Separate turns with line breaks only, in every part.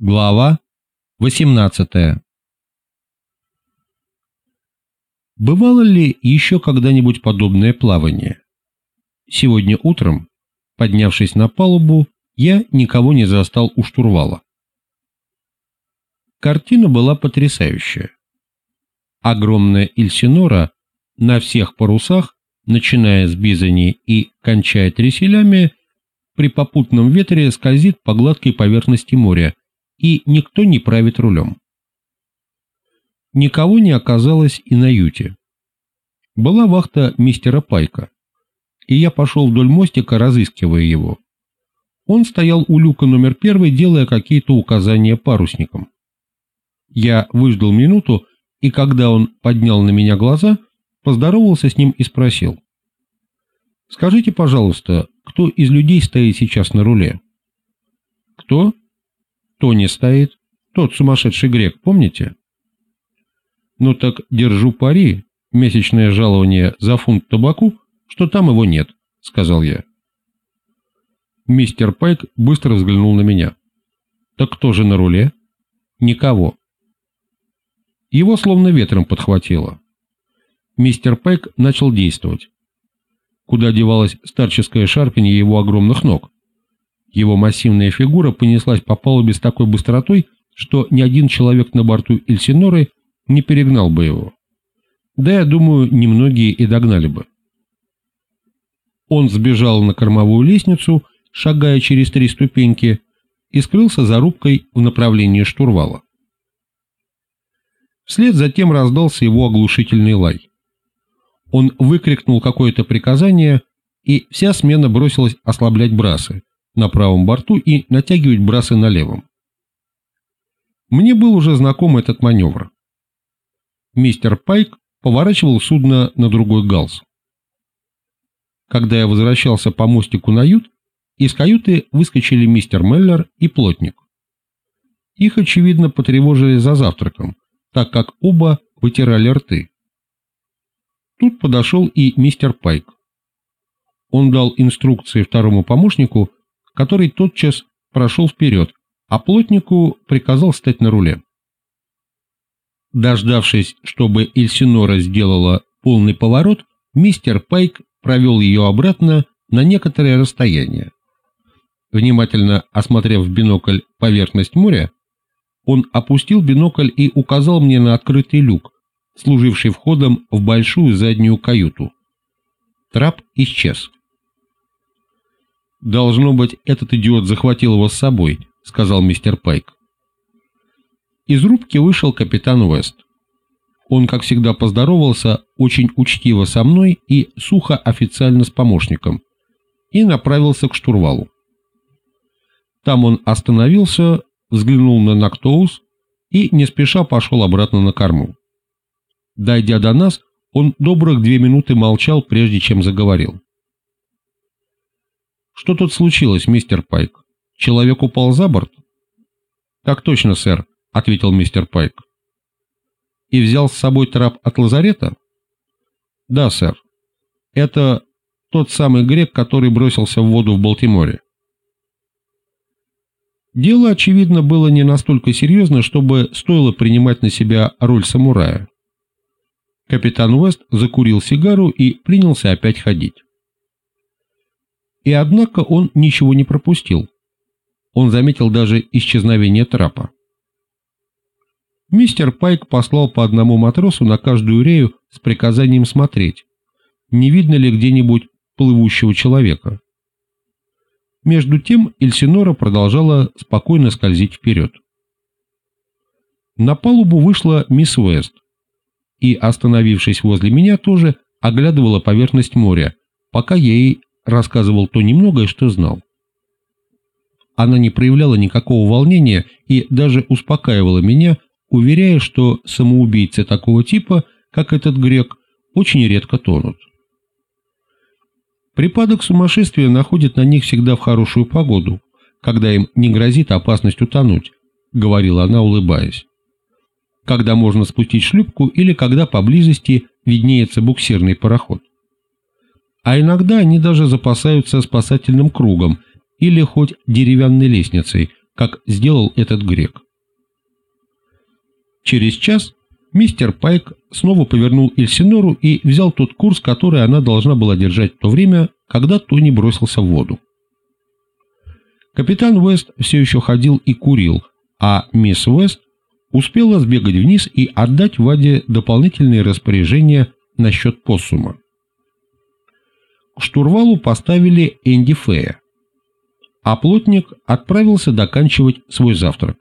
Глава 18 Бывало ли еще когда-нибудь подобное плавание? Сегодня утром, поднявшись на палубу, я никого не застал у штурвала. Картина была потрясающая. Огромная Ильсинора на всех парусах, начиная с бизани и кончая треселями, при попутном ветре скользит по гладкой поверхности моря, и никто не правит рулем. Никого не оказалось и на юте. Была вахта мистера Пайка, и я пошел вдоль мостика, разыскивая его. Он стоял у люка номер первый, делая какие-то указания парусникам. Я выждал минуту, и когда он поднял на меня глаза, поздоровался с ним и спросил. «Скажите, пожалуйста, кто из людей стоит сейчас на руле?» «Кто?» Тони стоит, тот сумасшедший грек, помните? Ну так держу пари, месячное жалование за фунт табаку, что там его нет, сказал я. Мистер Пайк быстро взглянул на меня. Так кто же на руле? Никого. Его словно ветром подхватило. Мистер Пайк начал действовать. Куда девалось старческое шарканье его огромных ног? Его массивная фигура понеслась по палубе с такой быстротой, что ни один человек на борту Эльсиноры не перегнал бы его. Да, я думаю, немногие и догнали бы. Он сбежал на кормовую лестницу, шагая через три ступеньки, и скрылся за рубкой в направлении штурвала. Вслед затем раздался его оглушительный лай. Он выкрикнул какое-то приказание, и вся смена бросилась ослаблять брасы, на правом борту и натягивать брасы на левом. Мне был уже знаком этот маневр. Мистер Пайк поворачивал судно на другой галс. Когда я возвращался по мостику на ют, из каюты выскочили мистер Меллер и плотник. Их, очевидно, потревожили за завтраком, так как оба вытирали рты. Тут подошел и мистер Пайк. Он дал инструкции второму помощнику который тотчас прошел вперед, а плотнику приказал стать на руле. Дождавшись, чтобы Эльсинора сделала полный поворот, мистер Пайк провел ее обратно на некоторое расстояние. Внимательно осмотрев в бинокль поверхность моря, он опустил бинокль и указал мне на открытый люк, служивший входом в большую заднюю каюту. Трап исчез. «Должно быть, этот идиот захватил его с собой», — сказал мистер Пайк. Из рубки вышел капитан Уэст. Он, как всегда, поздоровался очень учтиво со мной и сухо официально с помощником и направился к штурвалу. Там он остановился, взглянул на Нактоус и не спеша пошел обратно на корму. Дойдя до нас, он добрых две минуты молчал, прежде чем заговорил. «Что тут случилось, мистер Пайк? Человек упал за борт?» «Так точно, сэр», — ответил мистер Пайк. «И взял с собой трап от лазарета?» «Да, сэр. Это тот самый грек, который бросился в воду в Балтиморе». Дело, очевидно, было не настолько серьезно, чтобы стоило принимать на себя роль самурая. Капитан Уэст закурил сигару и принялся опять ходить. И однако он ничего не пропустил. Он заметил даже исчезновение трапа. Мистер Пайк послал по одному матросу на каждую рею с приказанием смотреть, не видно ли где-нибудь плывущего человека. Между тем Эльсинора продолжала спокойно скользить вперед. На палубу вышла мисс Уэст и, остановившись возле меня, тоже оглядывала поверхность моря, пока ей рассказывал то немногое, что знал. Она не проявляла никакого волнения и даже успокаивала меня, уверяя, что самоубийцы такого типа, как этот грек, очень редко тонут. Припадок сумасшествия находит на них всегда в хорошую погоду, когда им не грозит опасность утонуть, говорила она, улыбаясь. Когда можно спустить шлюпку или когда поблизости виднеется буксирный пароход а иногда они даже запасаются спасательным кругом или хоть деревянной лестницей, как сделал этот грек. Через час мистер Пайк снова повернул Эльсинору и взял тот курс, который она должна была держать в то время, когда Тони бросился в воду. Капитан Уэст все еще ходил и курил, а мисс Уэст успела сбегать вниз и отдать Ваде дополнительные распоряжения насчет поссума. Штурвалу поставили Энди Фея, а плотник отправился доканчивать свой завтрак.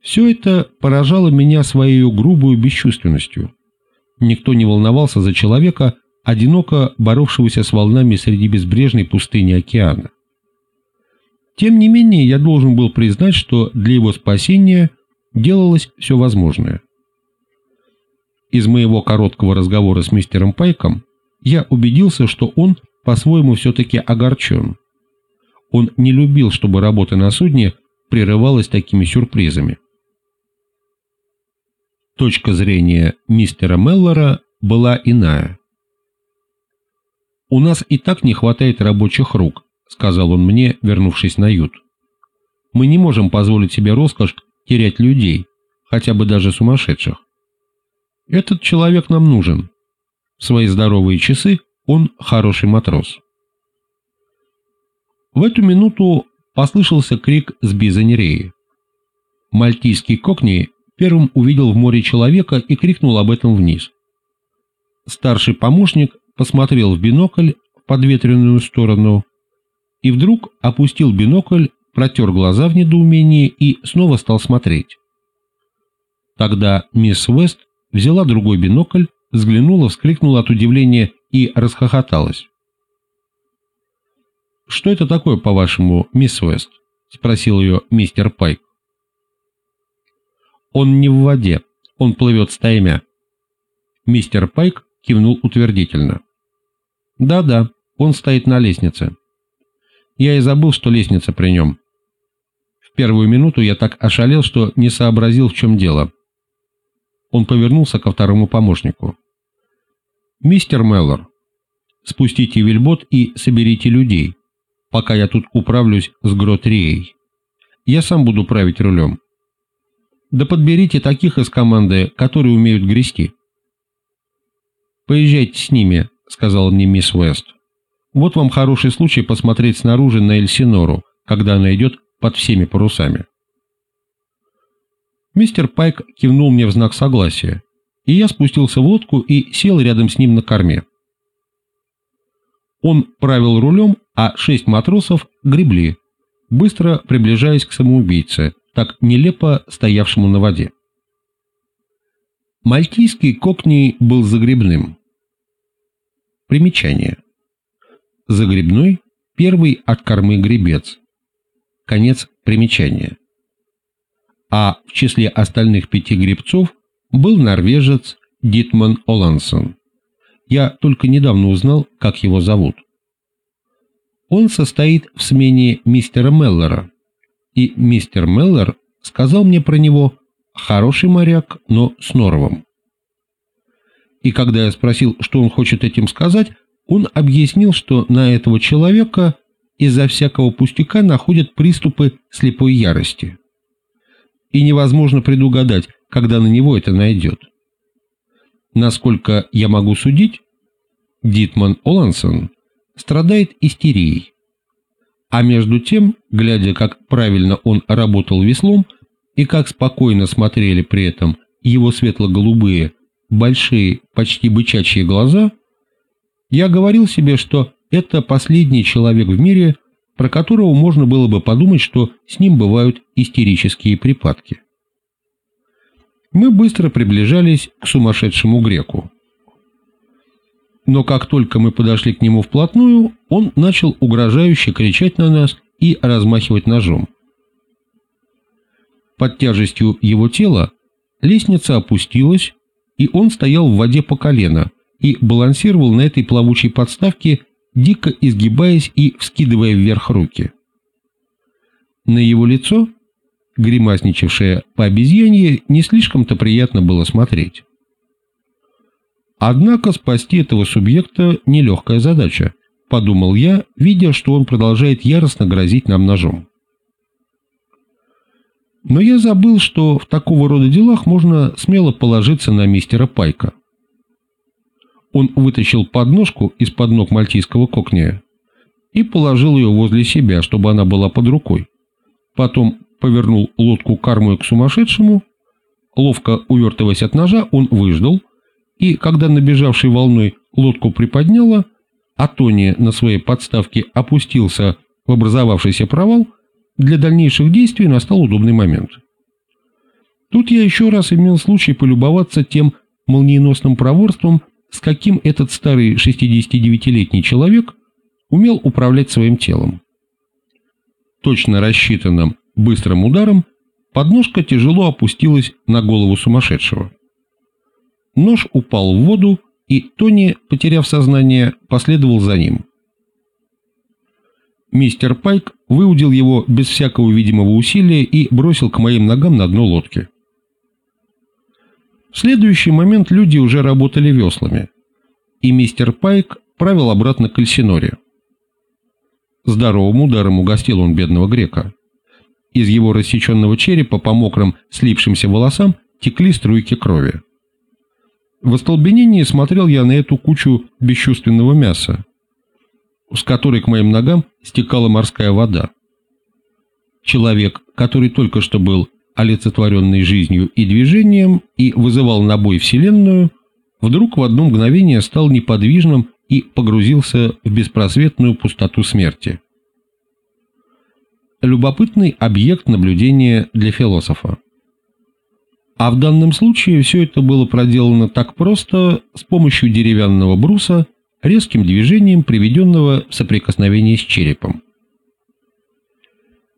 Все это поражало меня своей грубой бесчувственностью. Никто не волновался за человека, одиноко боровшегося с волнами среди безбрежной пустыни океана. Тем не менее, я должен был признать, что для его спасения делалось все возможное. Из моего короткого разговора с мистером Пайком я убедился, что он по-своему все-таки огорчен. Он не любил, чтобы работа на судне прерывалась такими сюрпризами. Точка зрения мистера Меллора была иная. «У нас и так не хватает рабочих рук», — сказал он мне, вернувшись на ют. «Мы не можем позволить себе роскошь терять людей, хотя бы даже сумасшедших. Этот человек нам нужен. В свои здоровые часы он хороший матрос». В эту минуту послышался крик с бизонереи. Мальтийский кокни первым увидел в море человека и крикнул об этом вниз. Старший помощник посмотрел в бинокль в подветренную сторону и вдруг опустил бинокль, протер глаза в недоумении и снова стал смотреть. Тогда мисс Уэст взяла другой бинокль, взглянула, вскрикнула от удивления и расхохоталась. «Что это такое, по-вашему, мисс Уэст?» — спросил ее мистер Пайк. Он не в воде, он плывет стаймя. Мистер Пайк кивнул утвердительно. Да-да, он стоит на лестнице. Я и забыл, что лестница при нем. В первую минуту я так ошалел, что не сообразил, в чем дело. Он повернулся ко второму помощнику. «Мистер Меллор, спустите вельбот и соберите людей, пока я тут управлюсь с Гротрией. Я сам буду править рулем. Да подберите таких из команды, которые умеют грести. «Поезжайте с ними», — сказала мне мисс Уэст. «Вот вам хороший случай посмотреть снаружи на Эльсинору, когда она идет под всеми парусами». Мистер Пайк кивнул мне в знак согласия, и я спустился в лодку и сел рядом с ним на корме. Он правил рулем, а шесть матросов гребли, быстро приближаясь к самоубийце, так нелепо стоявшему на воде. Мальтийский кокни был загребным. Примечание. Загребной – первый от кормы гребец. Конец примечания. А в числе остальных пяти гребцов был норвежец Дитман Олансон. Я только недавно узнал, как его зовут. Он состоит в смене мистера Меллера, и мистер Меллер сказал мне про него «хороший моряк, но с норовом». И когда я спросил, что он хочет этим сказать, он объяснил, что на этого человека из-за всякого пустяка находят приступы слепой ярости. И невозможно предугадать, когда на него это найдет. Насколько я могу судить, Дитман Олансон страдает истерией. А между тем, глядя, как правильно он работал веслом и как спокойно смотрели при этом его светло-голубые, большие, почти бычачьи глаза, я говорил себе, что это последний человек в мире, про которого можно было бы подумать, что с ним бывают истерические припадки. Мы быстро приближались к сумасшедшему греку но как только мы подошли к нему вплотную, он начал угрожающе кричать на нас и размахивать ножом. Под тяжестью его тела лестница опустилась, и он стоял в воде по колено и балансировал на этой плавучей подставке, дико изгибаясь и вскидывая вверх руки. На его лицо, гримасничавшее по обезьянье, не слишком-то приятно было смотреть. Однако спасти этого субъекта – нелегкая задача, подумал я, видя, что он продолжает яростно грозить нам ножом. Но я забыл, что в такого рода делах можно смело положиться на мистера Пайка. Он вытащил подножку из-под ног мальтийского кокния и положил ее возле себя, чтобы она была под рукой. Потом повернул лодку кормой к сумасшедшему, ловко увертываясь от ножа, он выждал, и когда набежавшей волной лодку приподняло, а Тони на своей подставке опустился в образовавшийся провал, для дальнейших действий настал удобный момент. Тут я еще раз имел случай полюбоваться тем молниеносным проворством, с каким этот старый 69-летний человек умел управлять своим телом. Точно рассчитанным быстрым ударом подножка тяжело опустилась на голову сумасшедшего. Нож упал в воду, и Тони, потеряв сознание, последовал за ним. Мистер Пайк выудил его без всякого видимого усилия и бросил к моим ногам на дно лодки. В следующий момент люди уже работали веслами, и мистер Пайк правил обратно к Эльсиноре. Здоровым ударом угостил он бедного грека. Из его рассеченного черепа по мокрым слипшимся волосам текли струйки крови. В остолбенении смотрел я на эту кучу бесчувственного мяса, с которой к моим ногам стекала морская вода. Человек, который только что был олицетворенный жизнью и движением и вызывал на бой Вселенную, вдруг в одно мгновение стал неподвижным и погрузился в беспросветную пустоту смерти. Любопытный объект наблюдения для философа. А в данном случае все это было проделано так просто с помощью деревянного бруса, резким движением, приведенного в соприкосновение с черепом.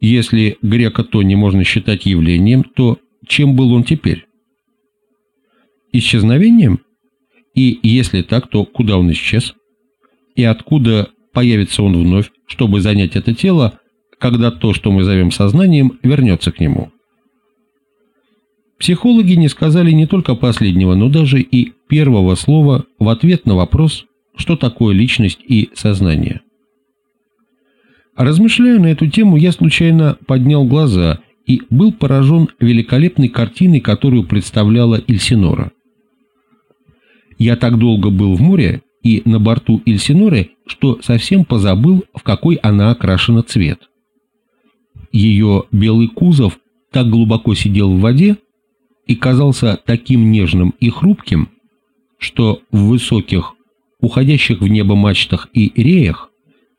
Если грека Тони можно считать явлением, то чем был он теперь? Исчезновением? И если так, то куда он исчез? И откуда появится он вновь, чтобы занять это тело, когда то, что мы зовем сознанием, вернется к нему? Психологи не сказали не только последнего, но даже и первого слова в ответ на вопрос, что такое личность и сознание. Размышляя на эту тему, я случайно поднял глаза и был поражен великолепной картиной, которую представляла Ильсинора. Я так долго был в море и на борту Ильсиноры, что совсем позабыл, в какой она окрашена цвет. Ее белый кузов так глубоко сидел в воде, и казался таким нежным и хрупким, что в высоких, уходящих в небо мачтах и реях,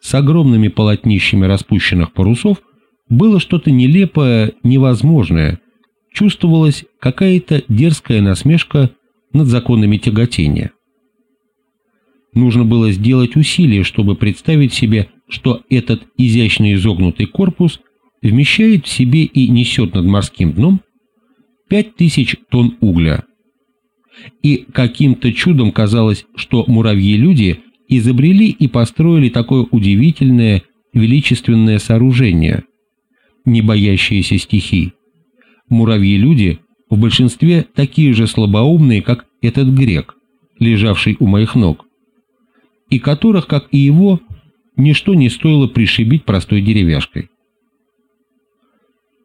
с огромными полотнищами распущенных парусов, было что-то нелепое, невозможное, чувствовалась какая-то дерзкая насмешка над законами тяготения. Нужно было сделать усилие, чтобы представить себе, что этот изящно изогнутый корпус вмещает в себе и несет над морским дном 5000 тонн угля. И каким-то чудом казалось, что муравьи-люди изобрели и построили такое удивительное, величественное сооружение, не боящиеся стихий. Муравьи-люди в большинстве такие же слабоумные, как этот грек, лежавший у моих ног, и которых, как и его, ничто не стоило пришибить простой деревяшкой.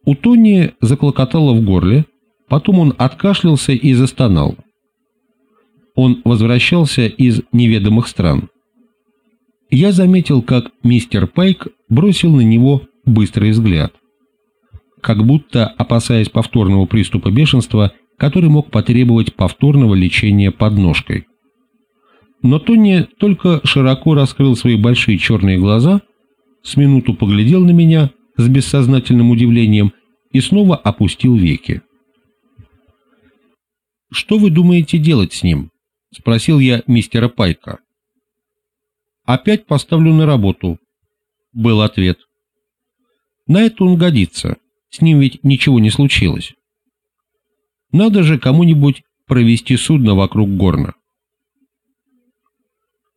У Тони заклокотало в горле, Потом он откашлялся и застонал. Он возвращался из неведомых стран. Я заметил, как мистер Пайк бросил на него быстрый взгляд. Как будто опасаясь повторного приступа бешенства, который мог потребовать повторного лечения подножкой. Но Тони только широко раскрыл свои большие черные глаза, с минуту поглядел на меня с бессознательным удивлением и снова опустил веки. «Что вы думаете делать с ним?» — спросил я мистера Пайка. «Опять поставлю на работу», — был ответ. «На это он годится, с ним ведь ничего не случилось. Надо же кому-нибудь провести судно вокруг горна».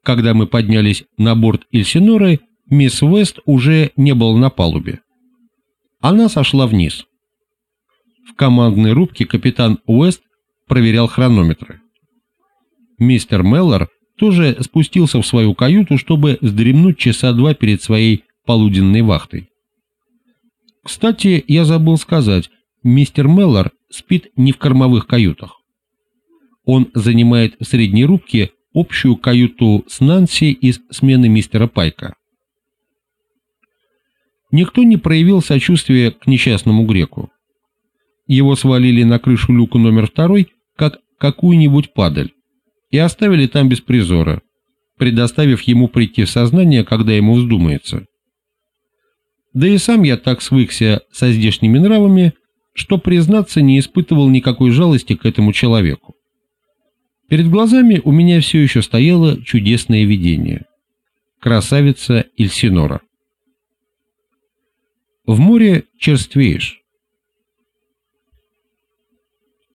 Когда мы поднялись на борт Эльсиноры, мисс Вест уже не была на палубе. Она сошла вниз. В командной рубке капитан Уэст проверял хронометры. Мистер Меллор тоже спустился в свою каюту, чтобы вздремнуть часа два перед своей полуденной вахтой. Кстати, я забыл сказать, мистер Меллор спит не в кормовых каютах. Он занимает в средней рубке общую каюту с Нанси из смены мистера Пайка. Никто не проявил сочувствия к несчастному греку. Его свалили на крышу люка номер второй, как какую-нибудь падаль, и оставили там без призора, предоставив ему прийти в сознание, когда ему вздумается. Да и сам я так свыкся со здешними нравами, что, признаться, не испытывал никакой жалости к этому человеку. Перед глазами у меня все еще стояло чудесное видение. Красавица Ильсинора. В море черствеешь.